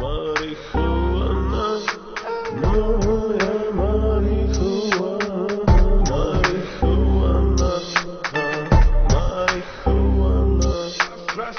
Marihuana, moja marihuana, marihuana, marihuana.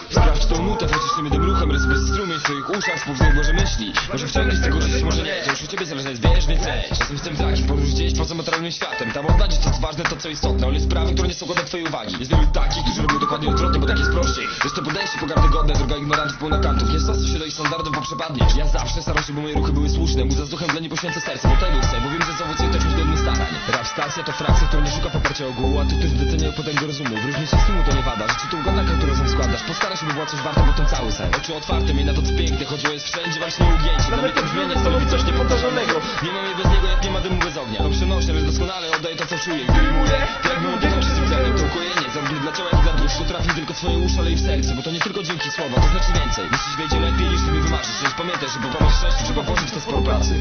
Sprawdź tą nutę fotycznym jednym ruchem Rozbierz strumień w twoich uszach Spóźnij Boże myśli Może wciągniesz tego żyć, może nie ciebie zależy, wiesz, leć Czasem jestem taki, podróż gdzieś poza materialnym światem. Tam oddać to co ważne, to co istotne. Ale sprawy, które nie są godne twojej uwagi. Jest wielu takich, którzy robią dokładnie odwrotnie Bo tak jest prościej. Jest to podejście pogardy godne Droga ignorantów pełna kantów. Nie stosuj się do ich standardów, bo przepadniesz. Ja zawsze staram się, by moje ruchy były słuszne. Muza z duchem dla nie poświęcę serce Bo tego chcę, bo wiem, że zaowocuje to czymś godnym starań. Rap stacja to frakcja, która nie szuka poparcia ogółu A ty też doceniają potęgę rozumu. W różnicy z to nie wada ci to ugoda, którą razem składasz. Postara się, by była coś warta, bo ten cały sen. Oczy otwarte, miej na to co piękne jest wszędzie, właśnie ugięcie to brzmienie stanowi coś niepowtarzalnego Nie mam jej bez niego, jak nie ma dymu bez ognia. To przenośne, lecz doskonale oddaję to co czuję. Gdy rimuję, to jakbym oddychał czystym celem To ukojenie, zarówno dla ciała jak dla dusz To trafi tylko twoje uszy, ale i w serce Bo to nie tylko dzięki słowa, to znaczy więcej. Myślisz wejdzie lepiej niż sobie wymarzysz. Lecz pamiętaj, że po pomoc szczęściu trzeba włożyć to sporo pracy